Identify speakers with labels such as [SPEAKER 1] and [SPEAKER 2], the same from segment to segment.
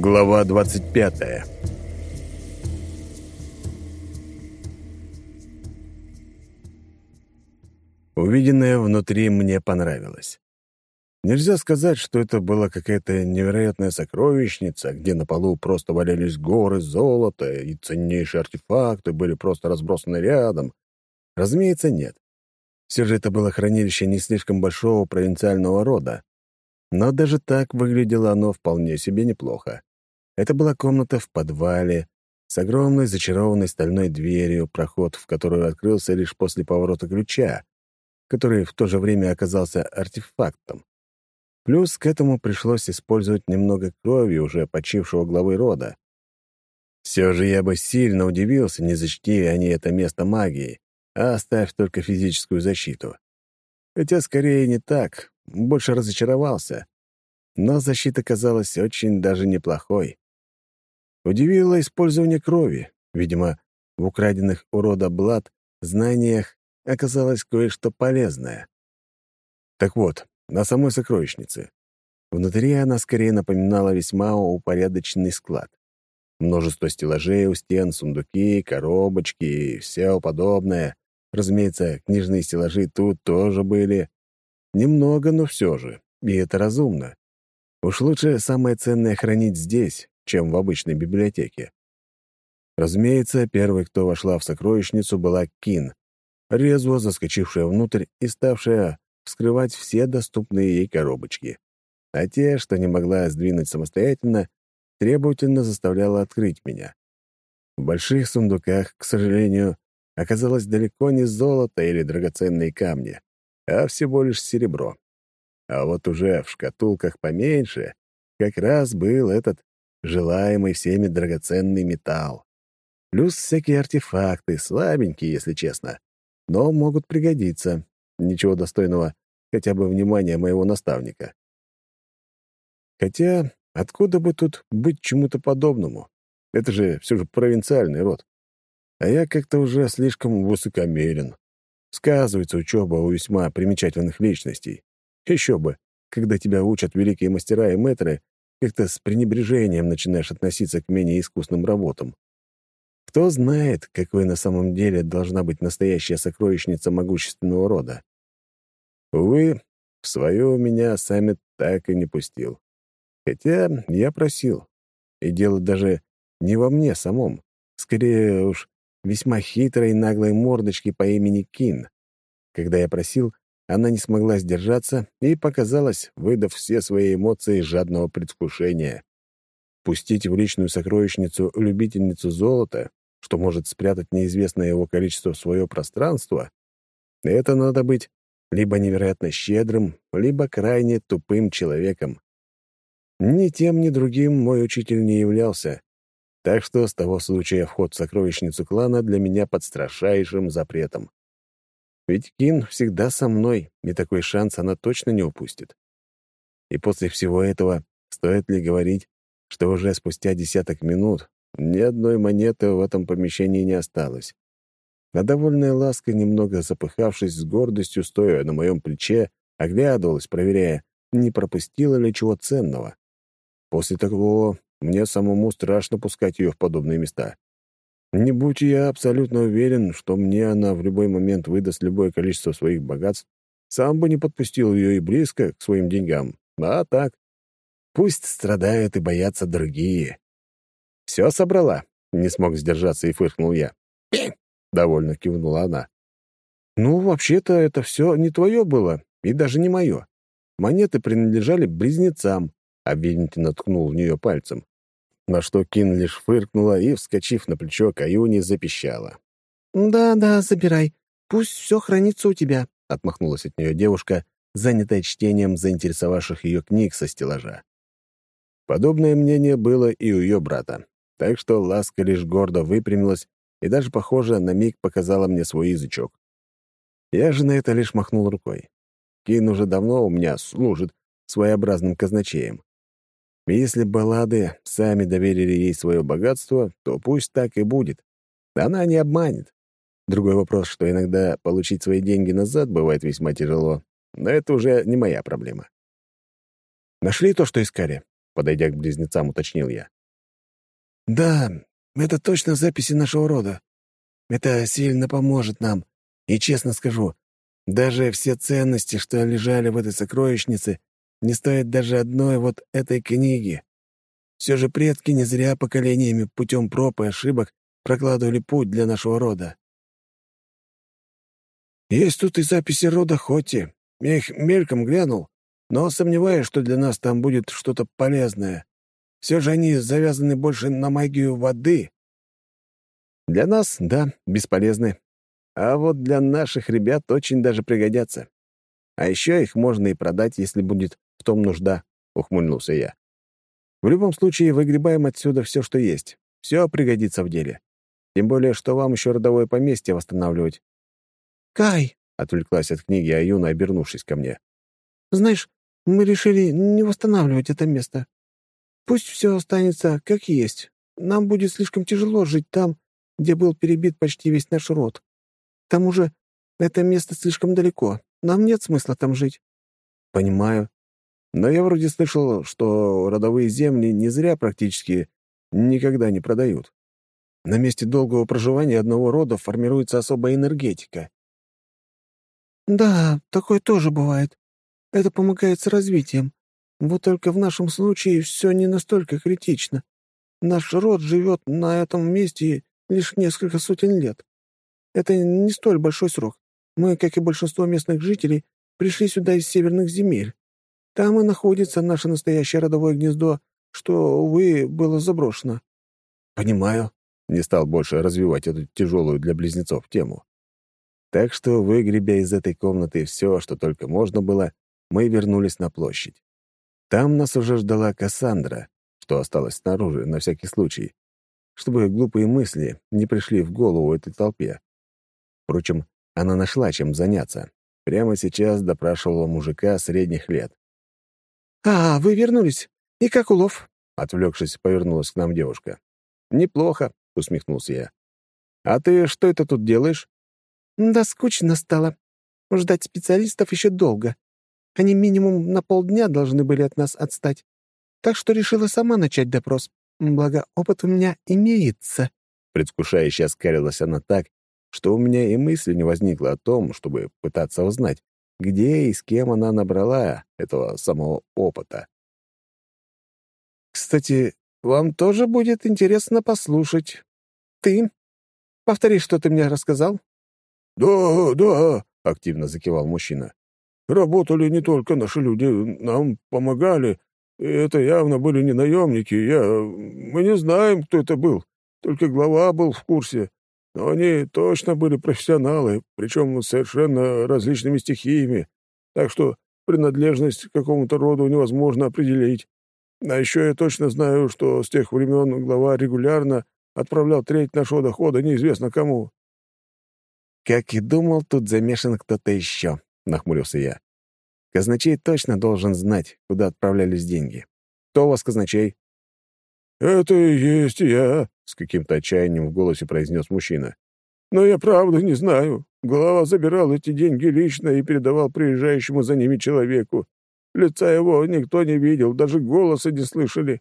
[SPEAKER 1] Глава 25 Увиденное внутри мне понравилось. Нельзя сказать, что это была какая-то невероятная сокровищница, где на полу просто валялись горы золота, и ценнейшие артефакты были просто разбросаны рядом. Разумеется, нет. Все же это было хранилище не слишком большого провинциального рода. Но даже так выглядело оно вполне себе неплохо. Это была комната в подвале с огромной зачарованной стальной дверью, проход в которую открылся лишь после поворота ключа, который в то же время оказался артефактом. Плюс к этому пришлось использовать немного крови уже почившего главы рода. Все же я бы сильно удивился, не защити они это место магией, а оставь только физическую защиту. Хотя скорее не так, больше разочаровался. Но защита казалась очень даже неплохой. Удивило использование крови. Видимо, в украденных у рода Блад знаниях оказалось кое-что полезное. Так вот, на самой сокровищнице. Внутри она скорее напоминала весьма упорядоченный склад. Множество стеллажей у стен, сундуки, коробочки и все подобное. Разумеется, книжные стеллажи тут тоже были. Немного, но все же. И это разумно. Уж лучше самое ценное хранить здесь, чем в обычной библиотеке. Разумеется, первой, кто вошла в сокровищницу, была Кин, резво заскочившая внутрь и ставшая вскрывать все доступные ей коробочки. А те, что не могла сдвинуть самостоятельно, требовательно заставляла открыть меня. В больших сундуках, к сожалению, оказалось далеко не золото или драгоценные камни, а всего лишь серебро. А вот уже в шкатулках поменьше как раз был этот желаемый всеми драгоценный металл. Плюс всякие артефакты, слабенькие, если честно, но могут пригодиться. Ничего достойного хотя бы внимания моего наставника. Хотя, откуда бы тут быть чему-то подобному? Это же все же провинциальный род. А я как-то уже слишком высокомерен. Сказывается учеба у весьма примечательных личностей. Еще бы, когда тебя учат великие мастера и мэтры, как-то с пренебрежением начинаешь относиться к менее искусным работам. Кто знает, какой на самом деле должна быть настоящая сокровищница могущественного рода. Увы, в свое меня Саммит так и не пустил. Хотя я просил. И дело даже не во мне самом. Скорее уж, весьма хитрой и наглой мордочки по имени Кин. Когда я просил, она не смогла сдержаться и показалась, выдав все свои эмоции жадного предвкушения. Пустить в личную сокровищницу любительницу золота что может спрятать неизвестное его количество в свое пространство, это надо быть либо невероятно щедрым, либо крайне тупым человеком. Ни тем, ни другим мой учитель не являлся, так что с того случая вход в сокровищницу клана для меня под строжайшим запретом. Ведь Кин всегда со мной, и такой шанс она точно не упустит. И после всего этого стоит ли говорить, что уже спустя десяток минут ни одной монеты в этом помещении не осталось. А довольная ласка, немного запыхавшись с гордостью, стоя на моем плече, оглядывалась, проверяя, не пропустила ли чего ценного. После такого мне самому страшно пускать ее в подобные места. Не будь я абсолютно уверен, что мне она в любой момент выдаст любое количество своих богатств, сам бы не подпустил ее и близко к своим деньгам. А так, пусть страдают и боятся другие. «Все собрала?» — не смог сдержаться и фыркнул я. довольно кивнула она. «Ну, вообще-то это все не твое было, и даже не мое. Монеты принадлежали близнецам», — обвинительно ткнул в нее пальцем. На что Кин лишь фыркнула и, вскочив на плечо Каюни, запищала.
[SPEAKER 2] «Да-да, забирай. Пусть все хранится у тебя», — отмахнулась от нее девушка, занятая чтением заинтересовавших ее книг со стеллажа.
[SPEAKER 1] Подобное мнение было и у ее брата так что ласка лишь гордо выпрямилась и даже, похоже, на миг показала мне свой язычок. Я же на это лишь махнул рукой. Кин уже давно у меня служит своеобразным казначеем. Если баллады сами доверили ей свое богатство, то пусть так и будет. Она не обманет. Другой вопрос, что иногда получить свои деньги назад бывает весьма тяжело, но это уже не моя проблема. Нашли то, что искали? подойдя к близнецам, уточнил я.
[SPEAKER 2] «Да, это точно записи нашего рода. Это сильно поможет нам. И честно скажу, даже все ценности, что лежали в этой сокровищнице, не стоят даже одной вот этой книги. Все же предки не зря поколениями путем проб и ошибок прокладывали путь для нашего рода. Есть тут и записи рода Хоти. Я их мельком глянул, но сомневаюсь, что для нас там будет что-то полезное. Все же они завязаны больше на магию воды.
[SPEAKER 1] Для нас, да, бесполезны. А вот для наших ребят очень даже пригодятся. А еще их можно и продать, если будет в том нужда, — ухмыльнулся я. В любом случае, выгребаем отсюда все, что есть. Все пригодится в деле. Тем более, что вам еще родовое поместье восстанавливать.
[SPEAKER 2] «Кай!» — отвлеклась от книги Аюна, обернувшись ко мне. «Знаешь, мы решили не восстанавливать это место. Пусть все останется как есть. Нам будет слишком тяжело жить там, где был перебит почти весь наш род. К тому же это место слишком далеко. Нам нет смысла там жить».
[SPEAKER 1] «Понимаю. Но я вроде слышал, что родовые земли не зря практически никогда не продают. На месте долгого проживания одного рода формируется особая энергетика.
[SPEAKER 2] «Да, такое тоже бывает. Это помогает с развитием. Вот только в нашем случае все не настолько критично. Наш род живет на этом месте лишь несколько сотен лет. Это не столь большой срок. Мы, как и большинство местных жителей, пришли сюда из северных земель. Там и находится наше настоящее родовое гнездо, что, увы, было заброшено».
[SPEAKER 1] «Понимаю», — не стал больше развивать эту тяжелую для близнецов тему. Так что, выгребя из этой комнаты все, что только можно было, мы вернулись на площадь. Там нас уже ждала Кассандра, что осталось снаружи на всякий случай, чтобы глупые мысли не пришли в голову этой толпе. Впрочем, она нашла чем заняться. Прямо сейчас допрашивала мужика средних лет.
[SPEAKER 2] «А, вы вернулись? И как улов?»
[SPEAKER 1] Отвлекшись, повернулась к нам девушка. «Неплохо», — усмехнулся я. «А ты что это тут делаешь?»
[SPEAKER 2] Да скучно стало. Ждать специалистов еще долго. Они минимум на полдня должны были от нас отстать. Так что решила сама начать допрос. Благо, опыт у меня имеется.
[SPEAKER 1] Предвкушающе оскалилась она так, что у меня и мысли не возникло о том, чтобы пытаться узнать, где и с кем она набрала этого самого опыта.
[SPEAKER 2] «Кстати, вам тоже будет интересно послушать. Ты? Повтори, что ты мне рассказал.
[SPEAKER 3] «Да, да», — активно закивал мужчина. «Работали не только наши люди, нам помогали. И это явно были не наемники. Я... Мы не знаем, кто это был. Только глава был в курсе. Но они точно были профессионалы, причем совершенно различными стихиями. Так что принадлежность к какому-то роду невозможно определить. А еще я точно знаю, что с тех времен глава регулярно отправлял треть нашего дохода неизвестно кому.
[SPEAKER 1] «Как и думал, тут замешан кто-то еще», — нахмурился я. «Казначей точно должен знать, куда отправлялись деньги. Кто у вас казначей?»
[SPEAKER 3] «Это и есть я», — с каким-то отчаянием в голосе произнес мужчина. «Но я правда не знаю. Голова забирал эти деньги лично и передавал приезжающему за ними человеку. Лица его никто не видел, даже голоса не слышали».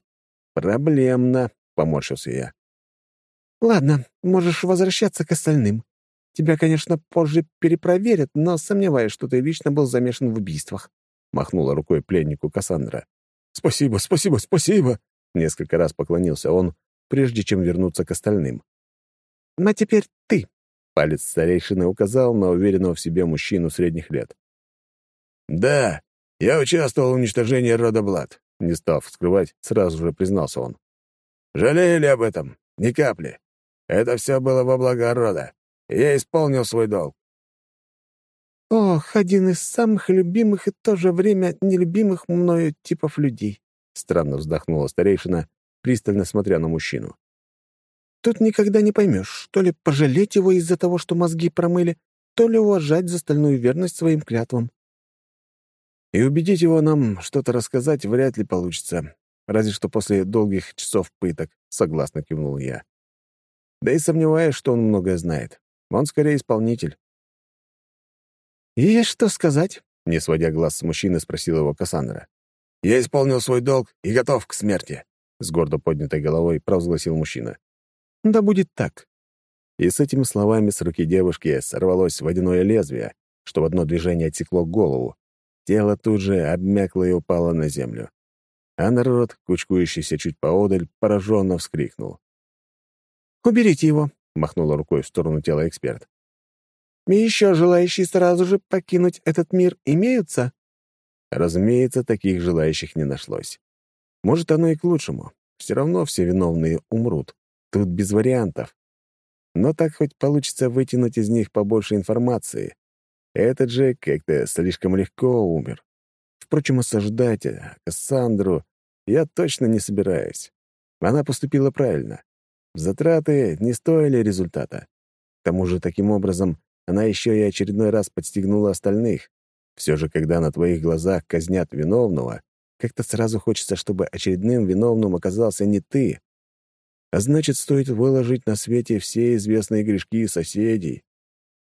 [SPEAKER 1] «Проблемно», — поморщился я.
[SPEAKER 2] «Ладно, можешь возвращаться к остальным. Тебя, конечно, позже перепроверят, но сомневаюсь, что ты лично был замешан в убийствах», — махнула рукой пленнику Кассандра.
[SPEAKER 3] «Спасибо, спасибо, спасибо!»
[SPEAKER 1] — несколько раз поклонился он, прежде чем вернуться к остальным.
[SPEAKER 2] «Ну, «А теперь ты!»
[SPEAKER 1] — палец старейшины указал на уверенного в себе мужчину средних лет.
[SPEAKER 3] «Да, я участвовал в уничтожении рода Блад», — не став скрывать, сразу же признался он. «Жалели об этом? Ни капли. Это все было во благо рода. Я исполнил свой долг.
[SPEAKER 2] «Ох, один из самых любимых и в то же время нелюбимых мною типов людей», — странно вздохнула старейшина, пристально смотря на мужчину. «Тут никогда не поймешь, то ли пожалеть его из-за того, что мозги промыли, то ли уважать за стальную верность своим клятвам».
[SPEAKER 1] «И убедить его нам что-то рассказать вряд ли получится, разве что после долгих часов пыток», — согласно кивнул я. Да и сомневаюсь, что он многое знает. Он скорее исполнитель.
[SPEAKER 2] «Есть что сказать?»
[SPEAKER 1] — не сводя глаз с мужчины, спросила его Кассандра.
[SPEAKER 3] Я исполнил свой долг и готов к смерти», — с гордо поднятой головой провозгласил мужчина.
[SPEAKER 1] «Да будет так». И с этими словами с руки девушки сорвалось водяное лезвие, что в одно движение отсекло голову. Тело тут же обмякло и упало на землю. А народ, кучкующийся чуть поодаль, пораженно вскрикнул.
[SPEAKER 2] «Уберите его», —
[SPEAKER 1] махнула рукой в сторону тела эксперт.
[SPEAKER 2] «И еще желающие сразу же покинуть этот мир имеются?»
[SPEAKER 1] Разумеется, таких желающих не нашлось. Может, оно и к лучшему. Все равно все виновные умрут. Тут без вариантов. Но так хоть получится вытянуть из них побольше информации. Этот же как-то слишком легко умер. Впрочем, осаждать Кассандру я точно не собираюсь. Она поступила правильно. Затраты не стоили результата. К тому же, таким образом, она еще и очередной раз подстегнула остальных. Все же, когда на твоих глазах казнят виновного, как-то сразу хочется, чтобы очередным виновным оказался не ты. А значит, стоит выложить на свете все известные грешки соседей.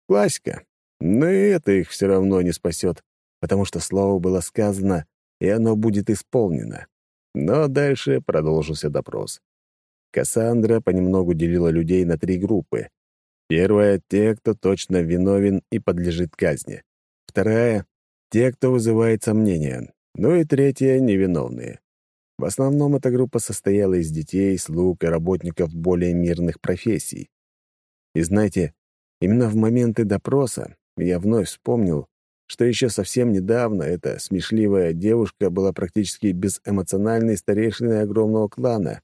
[SPEAKER 1] Классика. Но и это их все равно не спасет, потому что слово было сказано, и оно будет исполнено. Но дальше продолжился допрос. Кассандра понемногу делила людей на три группы. Первая — те, кто точно виновен и подлежит казни. Вторая — те, кто вызывает сомнения. Ну и третья — невиновные. В основном эта группа состояла из детей, слуг и работников более мирных профессий. И знаете, именно в моменты допроса я вновь вспомнил, что еще совсем недавно эта смешливая девушка была практически безэмоциональной старейшиной огромного клана.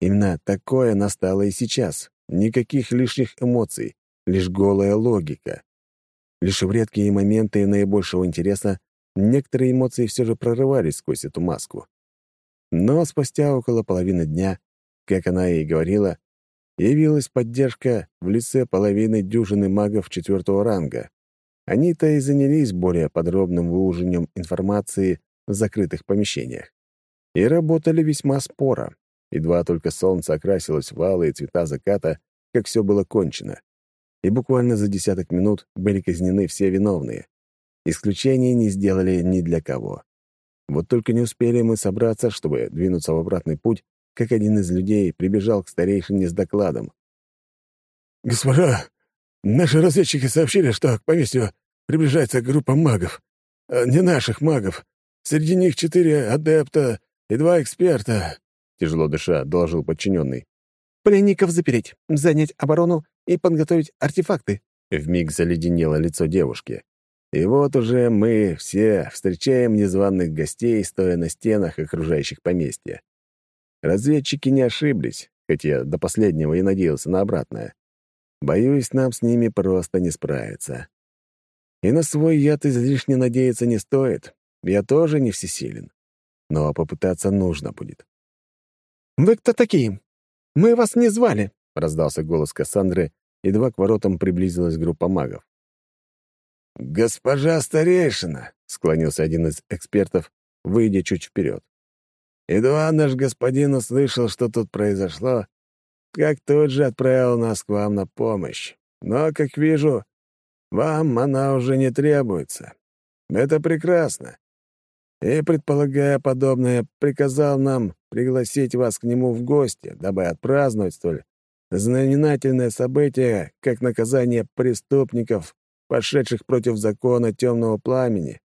[SPEAKER 1] Именно такое настало и сейчас. Никаких лишних эмоций, лишь голая логика. Лишь в редкие моменты наибольшего интереса некоторые эмоции все же прорывались сквозь эту маску. Но спустя около половины дня, как она и говорила, явилась поддержка в лице половины дюжины магов четвертого ранга. Они-то и занялись более подробным выужением информации в закрытых помещениях. И работали весьма споро. Едва только солнце окрасилось в алые цвета заката, как все было кончено. И буквально за десяток минут были казнены все виновные. Исключения не сделали ни для кого. Вот только не успели мы собраться, чтобы двинуться в обратный путь, как один из людей прибежал к старейшине с докладом.
[SPEAKER 3] «Госпожа, наши разведчики сообщили, что к поместью приближается группа магов. А не наших магов. Среди них четыре адепта и два эксперта.
[SPEAKER 1] — тяжело дыша, доложил подчиненный.
[SPEAKER 2] «Пленников запереть, занять оборону и подготовить артефакты».
[SPEAKER 1] Вмиг заледенело лицо девушки. И вот уже мы все встречаем незваных гостей, стоя на стенах окружающих поместья. Разведчики не ошиблись, хотя до последнего и надеялся на обратное. Боюсь, нам с ними просто не справиться. И на свой яд излишне надеяться не стоит. Я тоже не всесилен. Но попытаться нужно будет.
[SPEAKER 2] «Вы кто такие? Мы вас не звали!»
[SPEAKER 1] — раздался голос Кассандры, едва к воротам приблизилась группа магов.
[SPEAKER 3] «Госпожа старейшина!» — склонился один из экспертов, выйдя чуть вперед. «Едва наш господин услышал, что тут произошло, как тут же отправил нас к вам на помощь. Но, как вижу, вам она уже не требуется. Это прекрасно и, предполагая подобное, приказал нам пригласить вас к нему в гости, дабы отпраздновать столь знаменательное событие, как наказание преступников, пошедших против закона темного пламени.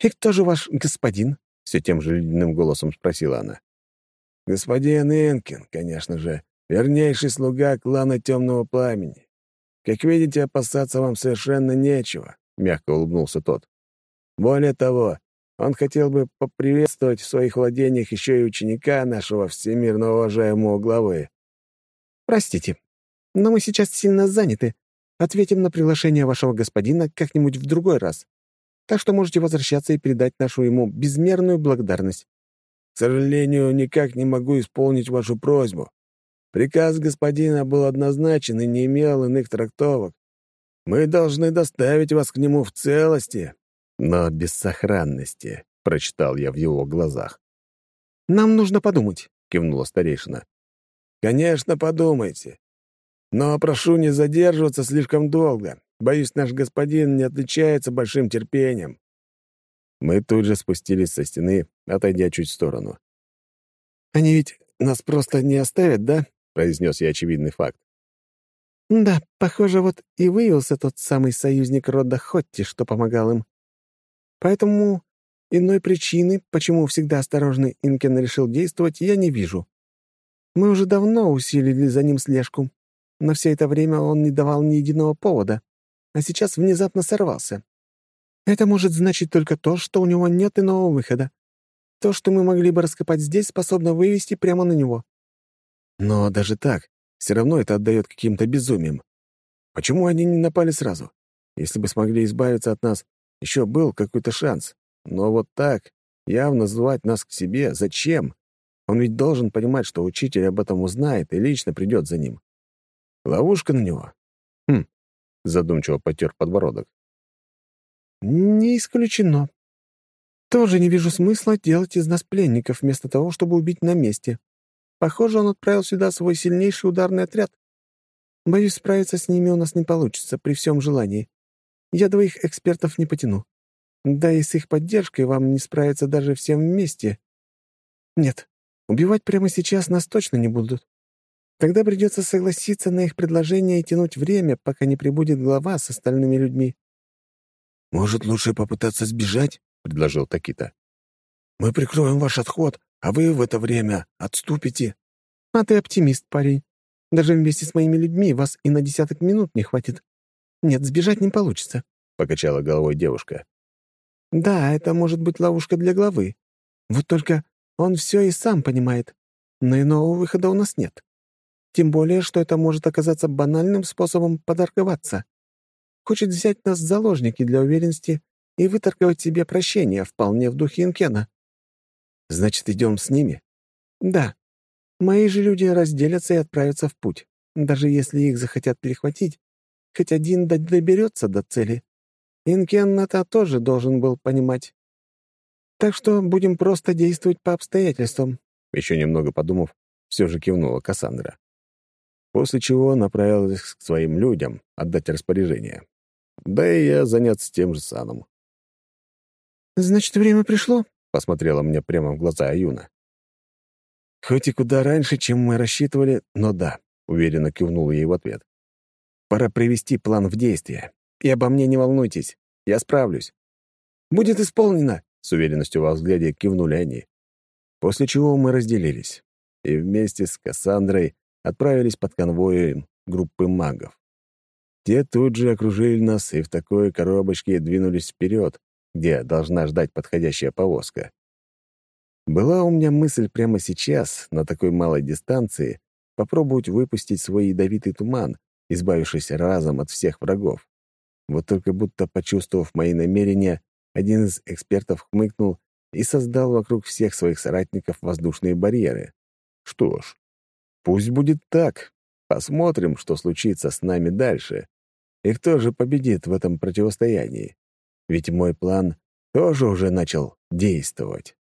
[SPEAKER 2] «И кто же ваш господин?»
[SPEAKER 1] — все тем же ледяным голосом спросила она.
[SPEAKER 3] «Господин Энкин, конечно же, вернейший слуга клана темного пламени. Как видите, опасаться вам совершенно нечего», — мягко улыбнулся тот. «Более того, он хотел бы поприветствовать в своих владениях еще и ученика нашего всемирно уважаемого главы.
[SPEAKER 2] «Простите, но мы сейчас сильно заняты. Ответим на приглашение вашего господина как-нибудь в другой раз. Так что можете возвращаться и передать нашу ему безмерную благодарность».
[SPEAKER 3] «К сожалению, никак не могу исполнить вашу просьбу. Приказ господина был однозначен и не имел иных трактовок. Мы должны доставить вас к нему в целости,
[SPEAKER 1] но без сохранности», — прочитал я в его глазах.
[SPEAKER 2] «Нам нужно подумать», —
[SPEAKER 1] кивнула старейшина.
[SPEAKER 3] «Конечно, подумайте. Но прошу не задерживаться слишком долго. Боюсь, наш господин не отличается большим терпением».
[SPEAKER 1] Мы тут же спустились со стены, отойдя чуть в сторону. «Они ведь нас просто не оставят, да?» — произнес я очевидный факт.
[SPEAKER 2] «Да, похоже, вот и выявился тот самый союзник рода Хотти, что помогал им. Поэтому иной причины, почему всегда осторожный Инкен решил действовать, я не вижу. Мы уже давно усилили за ним слежку, но все это время он не давал ни единого повода, а сейчас внезапно сорвался. Это может значить только то, что у него нет иного выхода. То, что мы могли бы раскопать здесь, способно вывести прямо на него.
[SPEAKER 1] Но даже так, все равно это отдает каким-то безумием. Почему они не напали сразу? Если бы смогли избавиться от нас, еще был какой-то шанс. Но вот так, явно звать нас к себе, зачем? Он ведь должен понимать, что учитель об этом узнает и лично придет за ним. Ловушка на него? Хм, задумчиво потер подбородок.
[SPEAKER 2] Не исключено. Тоже не вижу смысла делать из нас пленников вместо того, чтобы убить на месте. Похоже, он отправил сюда свой сильнейший ударный отряд. Боюсь, справиться с ними у нас не получится при всем желании. Я двоих экспертов не потяну. Да и с их поддержкой вам не справиться даже всем вместе. Нет, убивать прямо сейчас нас точно не будут. Тогда придется согласиться на их предложение и тянуть время, пока не прибудет глава с остальными людьми.
[SPEAKER 3] «Может, лучше попытаться сбежать?» — предложил Такита. «Мы прикроем ваш отход, а вы в это время отступите».
[SPEAKER 2] «А ты оптимист, парень. Даже вместе с моими людьми вас и на десяток минут не хватит. Нет, сбежать не получится», — покачала головой девушка. «Да, это может быть ловушка для главы. Вот только он все и сам понимает. Но иного выхода у нас нет. Тем более, что это может оказаться банальным способом подорговаться. Хочет взять нас в заложники для уверенности и выторговать себе прощение вполне в духе Инкена.
[SPEAKER 1] Значит, идем с ними?
[SPEAKER 2] Да. Мои же люди разделятся и отправятся в путь. Даже если их захотят перехватить, хоть один доберется до цели. Инкен это тоже должен был понимать. Так что будем просто действовать по обстоятельствам.
[SPEAKER 1] Еще немного подумав, все же кивнула Кассандра. После чего направилась к своим людям отдать распоряжение. Да и я заняться тем же самым.
[SPEAKER 2] «Значит, время пришло?»
[SPEAKER 1] — посмотрела мне прямо в глаза Аюна. «Хоть и куда раньше, чем мы рассчитывали, но да», — уверенно кивнул ей в ответ. «Пора привести план в действие. И обо мне не волнуйтесь, я справлюсь». «Будет исполнено», — с уверенностью во взгляде кивнули они. После чего мы разделились и вместе с Кассандрой отправились под конвоем группы магов. Те тут же окружили нас и в такой коробочке двинулись вперед, где должна ждать подходящая повозка. Была у меня мысль прямо сейчас, на такой малой дистанции, попробовать выпустить свой ядовитый туман, избавившись разом от всех врагов. Вот только будто почувствовав мои намерения, один из экспертов хмыкнул и создал вокруг всех своих соратников воздушные барьеры. Что ж, пусть будет так. Посмотрим, что случится с нами дальше. И кто же победит в этом противостоянии? Ведь мой план тоже уже начал действовать.